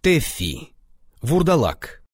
Тэффи. Вурдалак.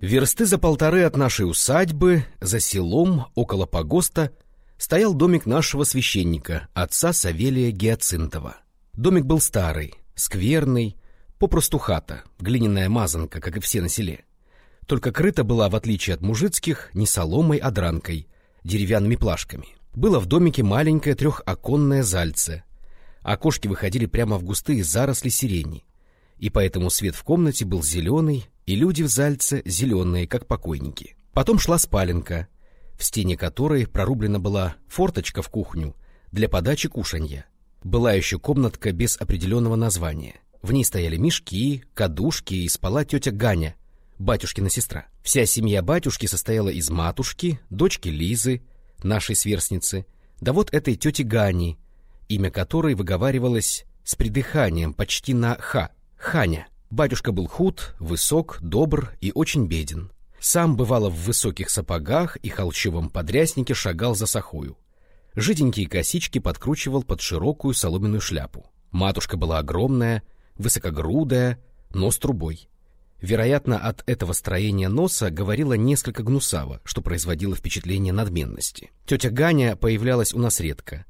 Версты за полторы от нашей усадьбы, за селом, около погоста, стоял домик нашего священника, отца Савелия Геоцинтова. Домик был старый, скверный, попросту хата, глиняная мазанка, как и все на селе. Только крыта была, в отличие от мужицких, не соломой, а дранкой, деревянными плашками. Было в домике маленькое трехоконное зальце. Окошки выходили прямо в густые заросли сирени, и поэтому свет в комнате был зеленый, и люди в зальце зеленые, как покойники. Потом шла спаленка, в стене которой прорублена была форточка в кухню для подачи кушанья. Была еще комнатка без определенного названия. В ней стояли мешки, кадушки и спала тетя Ганя, батюшкина сестра. Вся семья батюшки состояла из матушки, дочки Лизы, нашей сверстницы, да вот этой тети Гани, имя которой выговаривалось с придыханием почти на «ха» — Ханя. Батюшка был худ, высок, добр и очень беден. Сам, бывало, в высоких сапогах и холчевом подряснике шагал за сахою. Жиденькие косички подкручивал под широкую соломенную шляпу. Матушка была огромная, высокогрудая, нос трубой. Вероятно, от этого строения носа говорила несколько гнусаво, что производило впечатление надменности. Тетя Ганя появлялась у нас редко,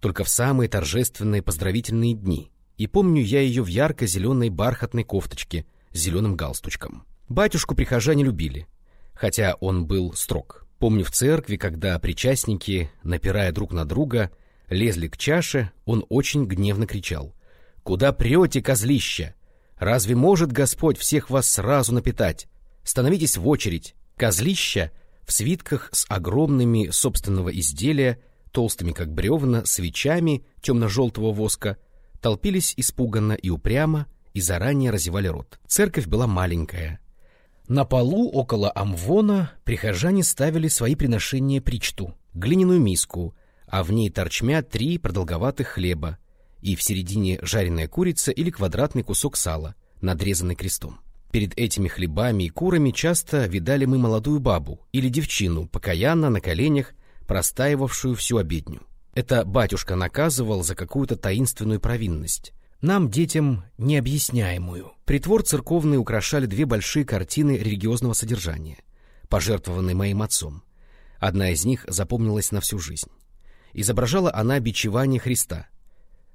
только в самые торжественные поздравительные дни — и помню я ее в ярко-зеленой бархатной кофточке с зеленым галстучком. Батюшку прихожане любили, хотя он был строг. Помню в церкви, когда причастники, напирая друг на друга, лезли к чаше, он очень гневно кричал. «Куда прете, козлища? Разве может Господь всех вас сразу напитать? Становитесь в очередь!» Козлища в свитках с огромными собственного изделия, толстыми как бревна, свечами темно-желтого воска — толпились испуганно и упрямо и заранее разевали рот. Церковь была маленькая. На полу около амвона прихожане ставили свои приношения причту, глиняную миску, а в ней торчмя три продолговатых хлеба и в середине жареная курица или квадратный кусок сала, надрезанный крестом. Перед этими хлебами и курами часто видали мы молодую бабу или девчину, покаянно на коленях, простаивавшую всю обедню. Это батюшка наказывал за какую-то таинственную провинность. Нам, детям, необъясняемую. Притвор церковный украшали две большие картины религиозного содержания, пожертвованные моим отцом. Одна из них запомнилась на всю жизнь. Изображала она бичевание Христа.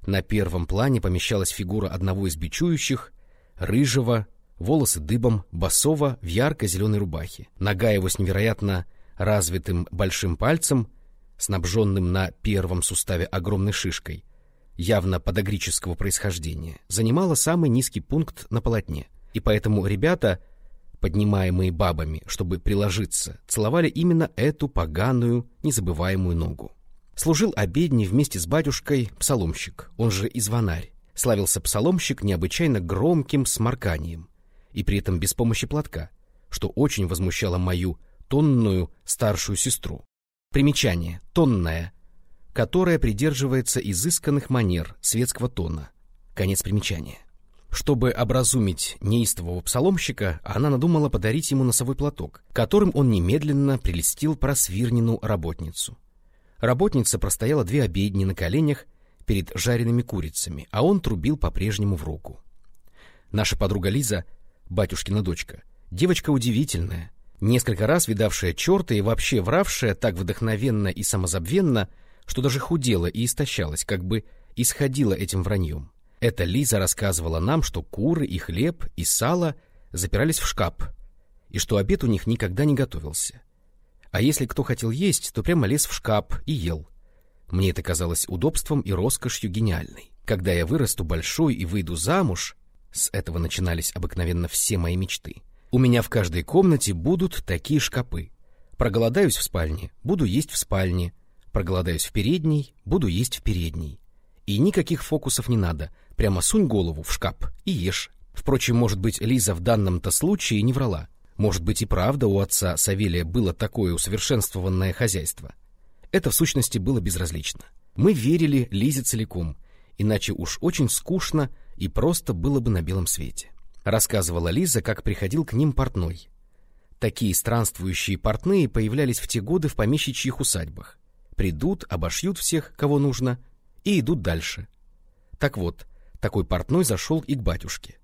На первом плане помещалась фигура одного из бичующих, рыжего, волосы дыбом, босого в ярко-зеленой рубахе. Нога его с невероятно развитым большим пальцем — снабженным на первом суставе огромной шишкой, явно подогрического происхождения, занимала самый низкий пункт на полотне, и поэтому ребята, поднимаемые бабами, чтобы приложиться, целовали именно эту поганую, незабываемую ногу. Служил обедни вместе с батюшкой псаломщик, он же и звонарь. Славился псаломщик необычайно громким сморканием, и при этом без помощи платка, что очень возмущало мою тонную старшую сестру. Примечание. Тонная. Которая придерживается изысканных манер светского тона. Конец примечания. Чтобы образумить неистового псаломщика, она надумала подарить ему носовой платок, которым он немедленно прелестил просвирнину работницу. Работница простояла две обедни на коленях перед жареными курицами, а он трубил по-прежнему в руку. Наша подруга Лиза, батюшкина дочка, девочка удивительная, несколько раз видавшая черта и вообще вравшая так вдохновенно и самозабвенно, что даже худела и истощалась, как бы исходила этим враньем. Эта Лиза рассказывала нам, что куры и хлеб и сало запирались в шкаф, и что обед у них никогда не готовился. А если кто хотел есть, то прямо лез в шкаф и ел. Мне это казалось удобством и роскошью гениальной. Когда я вырасту большой и выйду замуж, с этого начинались обыкновенно все мои мечты, у меня в каждой комнате будут такие шкапы. Проголодаюсь в спальне, буду есть в спальне. Проголодаюсь в передней, буду есть в передней. И никаких фокусов не надо. Прямо сунь голову в шкаф и ешь. Впрочем, может быть, Лиза в данном-то случае не врала. Может быть, и правда у отца Савелия было такое усовершенствованное хозяйство. Это в сущности было безразлично. Мы верили Лизе целиком, иначе уж очень скучно и просто было бы на белом свете. Рассказывала Лиза, как приходил к ним портной. Такие странствующие портные появлялись в те годы в помещичьих усадьбах. Придут, обошьют всех, кого нужно, и идут дальше. Так вот, такой портной зашел и к батюшке.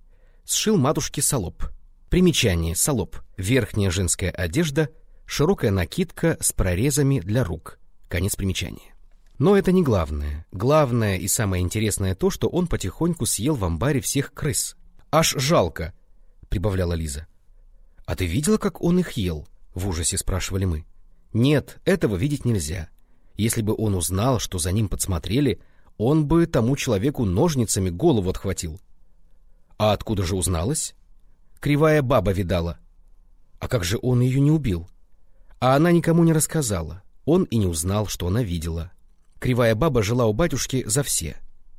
Сшил матушке салоп. Примечание салоп. Верхняя женская одежда, широкая накидка с прорезами для рук. Конец примечания. Но это не главное. Главное и самое интересное то, что он потихоньку съел в амбаре всех крыс. Аж жалко, прибавляла Лиза. «А ты видела, как он их ел?» — в ужасе спрашивали мы. «Нет, этого видеть нельзя. Если бы он узнал, что за ним подсмотрели, он бы тому человеку ножницами голову отхватил». «А откуда же узналось?» «Кривая баба видала». «А как же он ее не убил?» А она никому не рассказала. Он и не узнал, что она видела. Кривая баба жила у батюшки за все.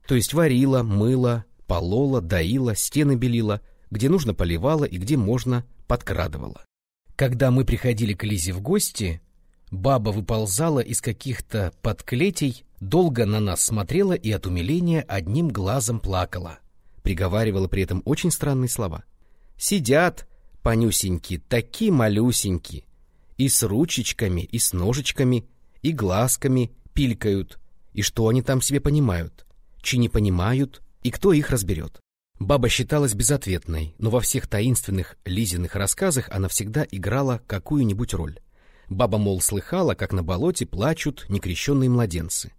То есть варила, мыла, полола, доила, стены белила, где нужно поливала и где можно подкрадывала. Когда мы приходили к Лизе в гости, баба выползала из каких-то подклетей, долго на нас смотрела и от умиления одним глазом плакала. Приговаривала при этом очень странные слова. «Сидят, понюсеньки, такие малюсеньки, и с ручечками, и с ножичками, и глазками пилькают, и что они там себе понимают, чи не понимают, и кто их разберет. Баба считалась безответной, но во всех таинственных Лизиных рассказах она всегда играла какую-нибудь роль. Баба, мол, слыхала, как на болоте плачут некрещенные младенцы.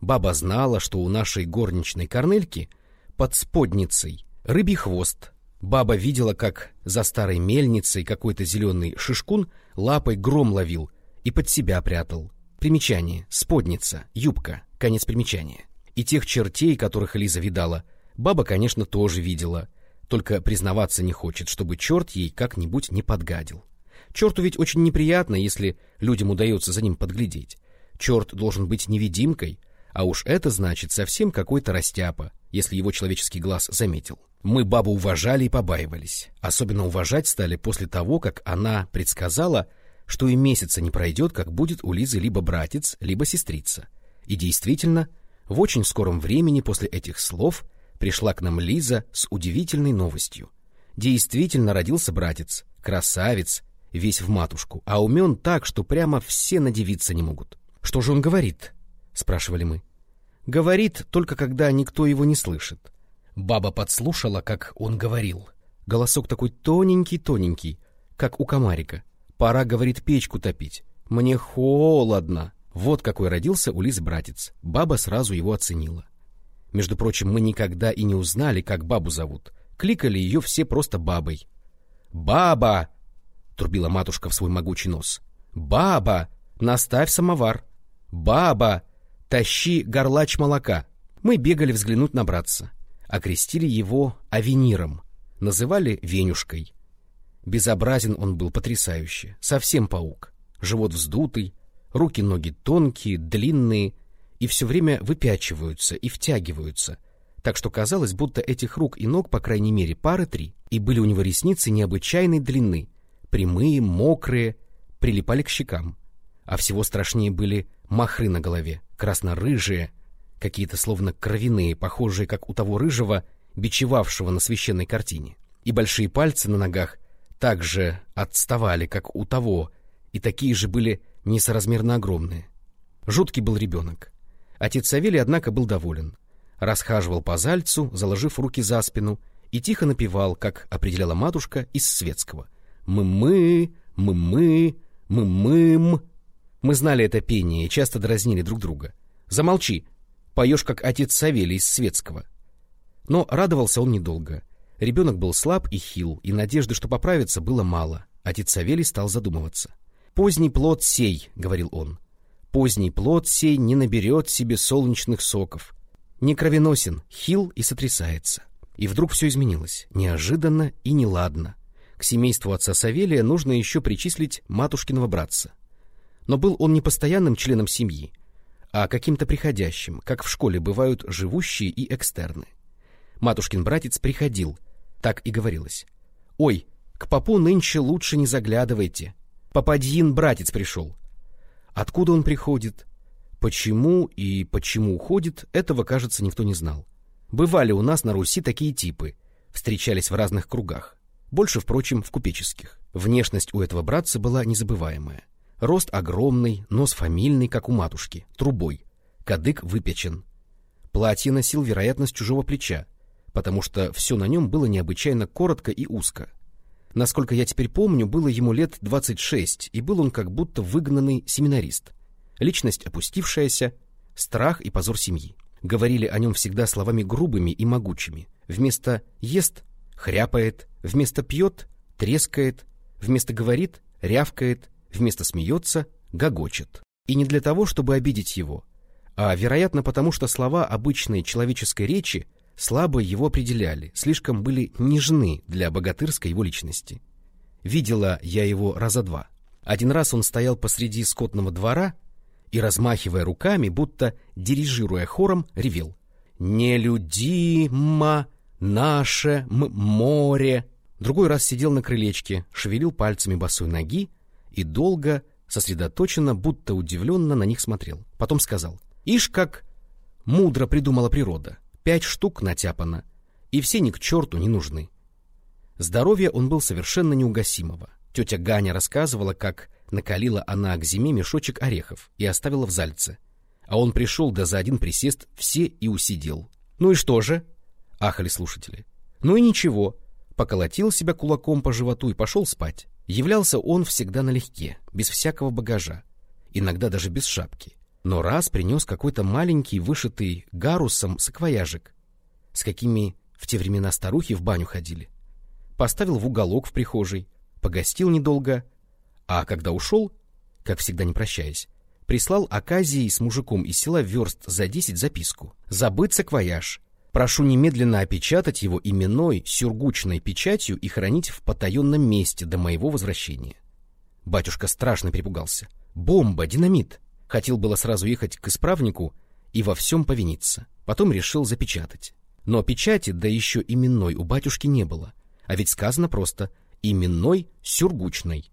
Баба знала, что у нашей горничной Корнельки под сподницей рыбий хвост. Баба видела, как за старой мельницей какой-то зеленый шишкун лапой гром ловил и под себя прятал. Примечание. Сподница. Юбка. Конец примечания. И тех чертей, которых Лиза видала — Баба, конечно, тоже видела, только признаваться не хочет, чтобы черт ей как-нибудь не подгадил. Черту ведь очень неприятно, если людям удается за ним подглядеть. Черт должен быть невидимкой, а уж это значит совсем какой-то растяпа, если его человеческий глаз заметил. Мы бабу уважали и побаивались. Особенно уважать стали после того, как она предсказала, что и месяца не пройдет, как будет у Лизы либо братец, либо сестрица. И действительно, в очень скором времени после этих слов – пришла к нам Лиза с удивительной новостью. Действительно родился братец, красавец, весь в матушку, а умен так, что прямо все надевиться не могут. — Что же он говорит? — спрашивали мы. — Говорит, только когда никто его не слышит. Баба подслушала, как он говорил. Голосок такой тоненький-тоненький, как у комарика. Пора, говорит, печку топить. Мне холодно. Вот какой родился у Лизы братец. Баба сразу его оценила. Между прочим, мы никогда и не узнали, как бабу зовут. Кликали ее все просто бабой. «Баба!» — трубила матушка в свой могучий нос. «Баба! Наставь самовар! Баба! Тащи горлач молока!» Мы бегали взглянуть на братца. Окрестили его Авениром. Называли Венюшкой. Безобразен он был потрясающе. Совсем паук. Живот вздутый, руки-ноги тонкие, длинные, и все время выпячиваются и втягиваются, так что казалось, будто этих рук и ног, по крайней мере, пары три, и были у него ресницы необычайной длины, прямые, мокрые, прилипали к щекам. А всего страшнее были махры на голове, красно-рыжие, какие-то словно кровяные, похожие, как у того рыжего, бичевавшего на священной картине. И большие пальцы на ногах также отставали, как у того, и такие же были несоразмерно огромные. Жуткий был ребенок. Отец Савелий, однако, был доволен. Расхаживал по Зальцу, заложив руки за спину, и тихо напевал, как определяла матушка из светского. «Мы-мы, мы-мы, мы-мым». Мы знали это пение и часто дразнили друг друга. «Замолчи! Поешь, как отец Савелий из светского». Но радовался он недолго. Ребенок был слаб и хил, и надежды, что поправится, было мало. Отец Савелий стал задумываться. «Поздний плод сей», — говорил он, Поздний плод сей не наберет себе солнечных соков. Не кровеносен, хил и сотрясается. И вдруг все изменилось, неожиданно и неладно. К семейству отца Савелия нужно еще причислить матушкиного братца. Но был он не постоянным членом семьи, а каким-то приходящим, как в школе бывают живущие и экстерны. Матушкин братец приходил, так и говорилось. «Ой, к попу нынче лучше не заглядывайте. Попадьин братец пришел. Откуда он приходит, почему и почему уходит, этого, кажется, никто не знал. Бывали у нас на Руси такие типы, встречались в разных кругах, больше, впрочем, в купеческих. Внешность у этого братца была незабываемая. Рост огромный, нос фамильный, как у матушки, трубой, кадык выпечен. Платье носил, вероятно, с чужого плеча, потому что все на нем было необычайно коротко и узко. Насколько я теперь помню, было ему лет 26, и был он как будто выгнанный семинарист. Личность опустившаяся, страх и позор семьи. Говорили о нем всегда словами грубыми и могучими. Вместо «ест» — хряпает, вместо «пьет» — трескает, вместо «говорит» — рявкает, вместо «смеется» — гогочет. И не для того, чтобы обидеть его, а, вероятно, потому что слова обычной человеческой речи слабо его определяли, слишком были нежны для богатырской его личности. Видела я его раза два. Один раз он стоял посреди скотного двора и, размахивая руками, будто дирижируя хором, ревел. «Нелюдимо наше море!» Другой раз сидел на крылечке, шевелил пальцами босой ноги и долго, сосредоточенно, будто удивленно на них смотрел. Потом сказал, «Ишь, как мудро придумала природа! Пять штук натяпано, и все ни к черту не нужны!» Здоровье он был совершенно неугасимого. Тетя Ганя рассказывала, как накалила она к зиме мешочек орехов и оставила в зальце. А он пришел, да за один присест все и усидел. «Ну и что же?» — ахали слушатели. «Ну и ничего, поколотил себя кулаком по животу и пошел спать. Являлся он всегда налегке, без всякого багажа, иногда даже без шапки. Но раз принес какой-то маленький, вышитый гарусом саквояжик, с какими в те времена старухи в баню ходили. Поставил в уголок в прихожей, погостил недолго, а когда ушел, как всегда не прощаясь, прислал Аказии с мужиком из села верст за десять записку. «Забыт саквояж, Прошу немедленно опечатать его именной сюргучной печатью и хранить в потаенном месте до моего возвращения. Батюшка страшно перепугался. Бомба, динамит. Хотел было сразу ехать к исправнику и во всем повиниться. Потом решил запечатать. Но печати, да еще именной, у батюшки не было. А ведь сказано просто «именной сюргучной».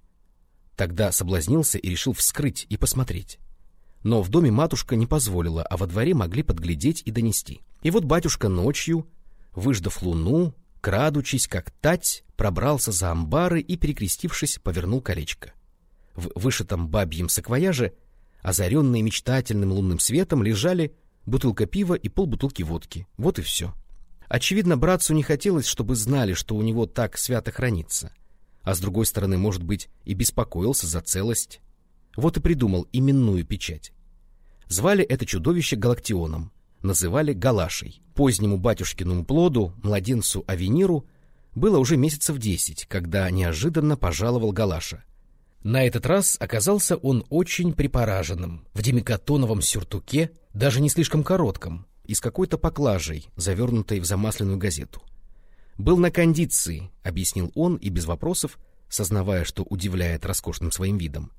Тогда соблазнился и решил вскрыть и посмотреть. Но в доме матушка не позволила, а во дворе могли подглядеть и донести. И вот батюшка ночью, выждав луну, крадучись, как тать, пробрался за амбары и, перекрестившись, повернул колечко. В вышитом бабьем саквояже, озаренные мечтательным лунным светом, лежали бутылка пива и полбутылки водки. Вот и все. Очевидно, братцу не хотелось, чтобы знали, что у него так свято хранится. А с другой стороны, может быть, и беспокоился за целость. Вот и придумал именную печать. Звали это чудовище Галактионом, называли Галашей. Позднему батюшкиному плоду, младенцу Авениру, было уже месяцев десять, когда неожиданно пожаловал Галаша. На этот раз оказался он очень припораженным, в демикатоновом сюртуке, даже не слишком коротком, и с какой-то поклажей, завернутой в замасленную газету. «Был на кондиции», — объяснил он и без вопросов, сознавая, что удивляет роскошным своим видом.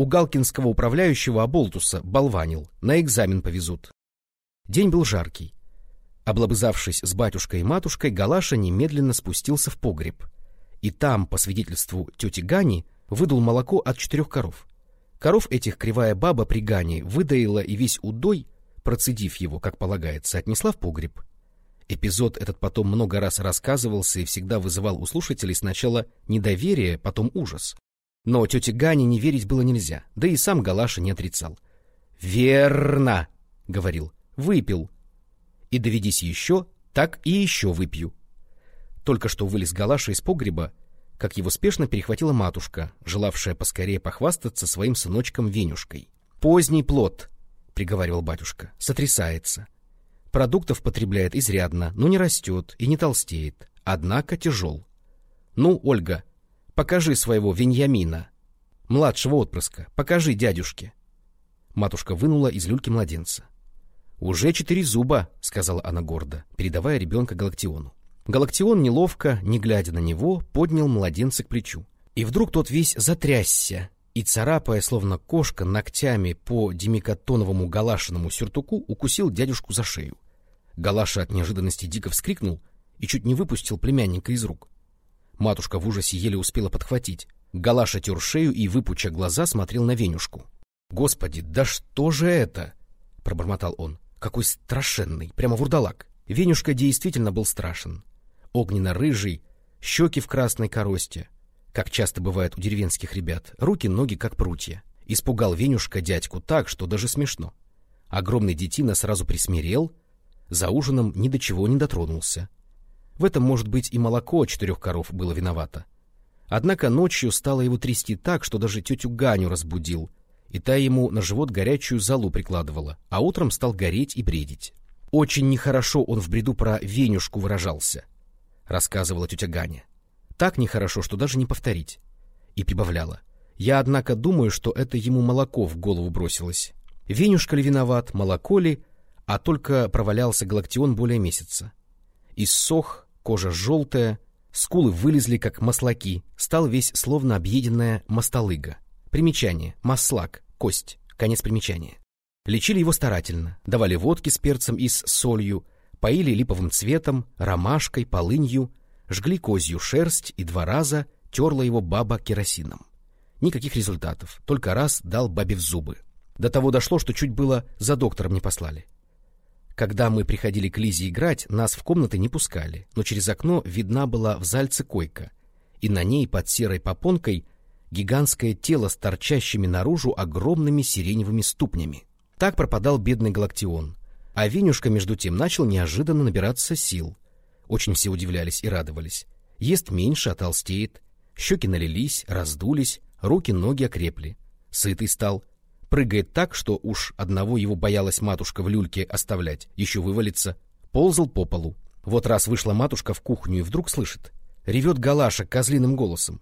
У галкинского управляющего Аболтуса болванил, на экзамен повезут. День был жаркий. Облобызавшись с батюшкой и матушкой, Галаша немедленно спустился в погреб. И там, по свидетельству тети Гани, выдул молоко от четырех коров. Коров этих кривая баба при Гане выдаила и весь удой, процедив его, как полагается, отнесла в погреб. Эпизод этот потом много раз рассказывался и всегда вызывал у слушателей сначала недоверие, потом ужас. Но тете Гане не верить было нельзя, да и сам Галаша не отрицал. «Верно!» — говорил. Выпил. И доведись еще, так и еще выпью. Только что вылез Галаша из погреба, как его спешно перехватила матушка, желавшая поскорее похвастаться своим сыночком Венюшкой. «Поздний плод», — приговаривал батюшка, — «сотрясается. Продуктов потребляет изрядно, но не растет и не толстеет, однако тяжел. Ну, Ольга, покажи своего Веньямина, младшего отпрыска, покажи дядюшке». Матушка вынула из люльки младенца. «Уже четыре зуба», — сказала она гордо, передавая ребенка Галактиону. Галактион, неловко, не глядя на него, поднял младенца к плечу. И вдруг тот весь затрясся, и, царапая, словно кошка, ногтями по демикатоновому галашиному сюртуку, укусил дядюшку за шею. Галаша от неожиданности дико вскрикнул и чуть не выпустил племянника из рук. Матушка в ужасе еле успела подхватить. Галаша тер шею и, выпуча глаза, смотрел на Венюшку. «Господи, да что же это?» — пробормотал он. Какой страшенный, прямо вурдалак. Венюшка действительно был страшен. Огненно-рыжий, щеки в красной коросте, как часто бывает у деревенских ребят, руки-ноги как прутья. Испугал Венюшка дядьку так, что даже смешно. Огромный детина сразу присмирел, за ужином ни до чего не дотронулся. В этом, может быть, и молоко четырех коров было виновато. Однако ночью стало его трясти так, что даже тетю Ганю разбудил, и та ему на живот горячую залу прикладывала, а утром стал гореть и бредить. Очень нехорошо он в бреду про Венюшку выражался, рассказывала тетя Ганя. Так нехорошо, что даже не повторить. И прибавляла. Я, однако, думаю, что это ему молоко в голову бросилось. Венюшка ли виноват, молоко ли, а только провалялся галактион более месяца. Иссох, кожа желтая, скулы вылезли, как маслаки, стал весь словно объеденная мостолыга. Примечание. Маслак. Кость. Конец примечания. Лечили его старательно, давали водки с перцем и с солью, поили липовым цветом, ромашкой, полынью, жгли козью шерсть и два раза терла его баба керосином. Никаких результатов, только раз дал бабе в зубы. До того дошло, что чуть было за доктором не послали. Когда мы приходили к Лизе играть, нас в комнаты не пускали, но через окно видна была в зальце койка, и на ней под серой попонкой гигантское тело с торчащими наружу огромными сиреневыми ступнями. Так пропадал бедный Галактион. А Венюшка, между тем, начал неожиданно набираться сил. Очень все удивлялись и радовались. Ест меньше, а толстеет. Щеки налились, раздулись, руки-ноги окрепли. Сытый стал. Прыгает так, что уж одного его боялась матушка в люльке оставлять, еще вывалится. Ползал по полу. Вот раз вышла матушка в кухню и вдруг слышит. Ревет Галаша козлиным голосом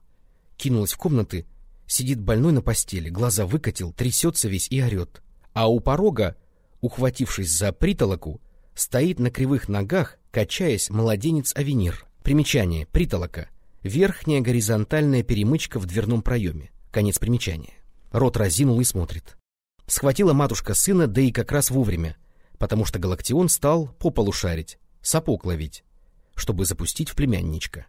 кинулась в комнаты, сидит больной на постели, глаза выкатил, трясется весь и орет. А у порога, ухватившись за притолоку, стоит на кривых ногах, качаясь, младенец-авенир. Примечание. Притолока. Верхняя горизонтальная перемычка в дверном проеме. Конец примечания. Рот разинул и смотрит. Схватила матушка сына, да и как раз вовремя, потому что Галактион стал по полу шарить, сапог ловить, чтобы запустить в племянничка.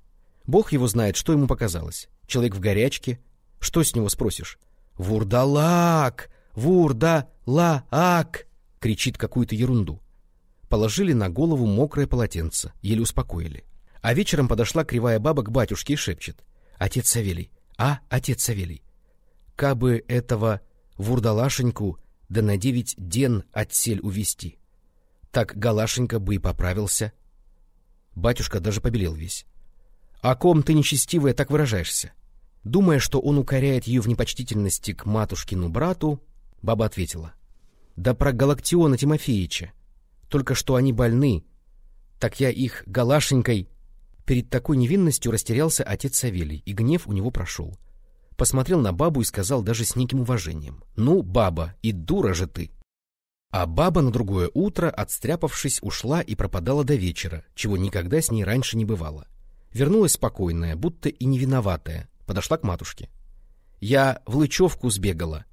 Бог его знает, что ему показалось. Человек в горячке. Что с него спросишь? «Вурдалак! Вурдалаак!» кричит какую-то ерунду. Положили на голову мокрое полотенце, еле успокоили. А вечером подошла кривая баба к батюшке и шепчет. «Отец Савелий! А, отец Савелий! Кабы этого вурдалашеньку да на девять ден отсель увести. Так Галашенька бы и поправился». Батюшка даже побелел весь. «О ком ты, нечестивая, так выражаешься?» Думая, что он укоряет ее в непочтительности к матушкину брату, баба ответила. «Да про Галактиона Тимофеевича. Только что они больны. Так я их галашенькой...» Перед такой невинностью растерялся отец Савелий, и гнев у него прошел. Посмотрел на бабу и сказал даже с неким уважением. «Ну, баба, и дура же ты!» А баба на другое утро, отстряпавшись, ушла и пропадала до вечера, чего никогда с ней раньше не бывало. Вернулась спокойная, будто и не виноватая, подошла к матушке. «Я в Лычевку сбегала.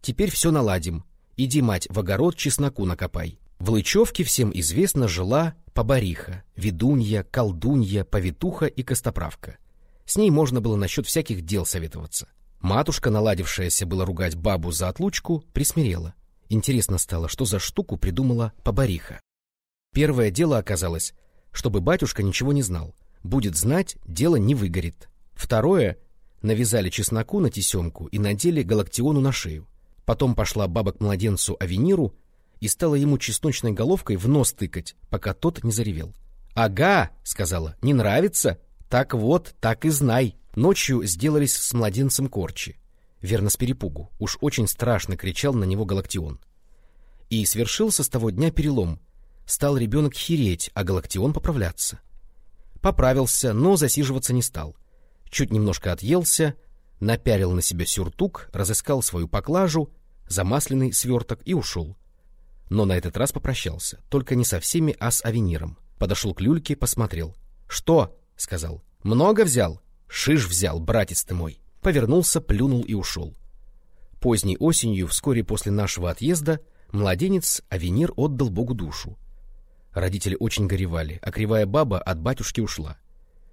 Теперь все наладим. Иди, мать, в огород чесноку накопай». В Лычевке всем известно жила побариха, ведунья, колдунья, повитуха и костоправка. С ней можно было насчет всяких дел советоваться. Матушка, наладившаяся было ругать бабу за отлучку, присмирела. Интересно стало, что за штуку придумала побариха. Первое дело оказалось, чтобы батюшка ничего не знал. Будет знать, дело не выгорит. Второе Навязали чесноку на тесемку и надели галактиону на шею. Потом пошла баба к младенцу Авениру и стала ему чесночной головкой в нос тыкать, пока тот не заревел. «Ага», — сказала, — «не нравится? Так вот, так и знай». Ночью сделались с младенцем корчи. Верно, с перепугу. Уж очень страшно кричал на него Галактион. И свершился с того дня перелом. Стал ребенок хереть, а Галактион поправляться. Поправился, но засиживаться не стал чуть немножко отъелся, напялил на себя сюртук, разыскал свою поклажу, замасленный сверток и ушел. Но на этот раз попрощался, только не со всеми, а с авениром. Подошел к люльке, посмотрел. «Что?» — сказал. «Много взял?» «Шиш взял, братец ты мой!» Повернулся, плюнул и ушел. Поздней осенью, вскоре после нашего отъезда, младенец Авенир отдал Богу душу. Родители очень горевали, а кривая баба от батюшки ушла.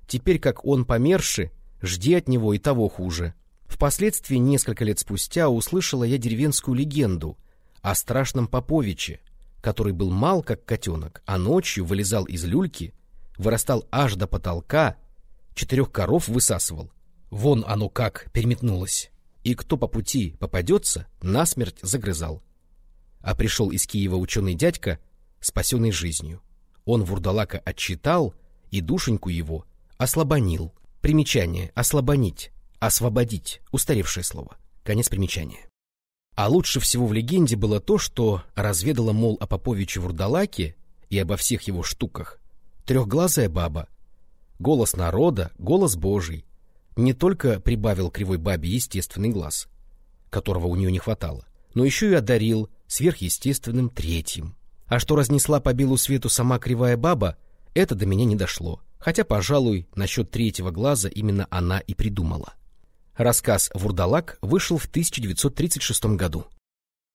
Теперь, как он померши, Жди от него и того хуже. Впоследствии, несколько лет спустя, услышала я деревенскую легенду о страшном Поповиче, который был мал, как котенок, а ночью вылезал из люльки, вырастал аж до потолка, четырех коров высасывал. Вон оно как переметнулось. И кто по пути попадется, насмерть загрызал. А пришел из Киева ученый дядька, спасенный жизнью. Он вурдалака отчитал и душеньку его ослабонил. Примечание «ослабонить», «освободить» — устаревшее слово. Конец примечания. А лучше всего в легенде было то, что разведала, мол, о Поповиче Вурдалаке и обо всех его штуках трехглазая баба. Голос народа, голос Божий. Не только прибавил кривой бабе естественный глаз, которого у нее не хватало, но еще и одарил сверхъестественным третьим. А что разнесла по белу свету сама кривая баба, это до меня не дошло, хотя, пожалуй, насчет третьего глаза именно она и придумала. Рассказ «Вурдалак» вышел в 1936 году.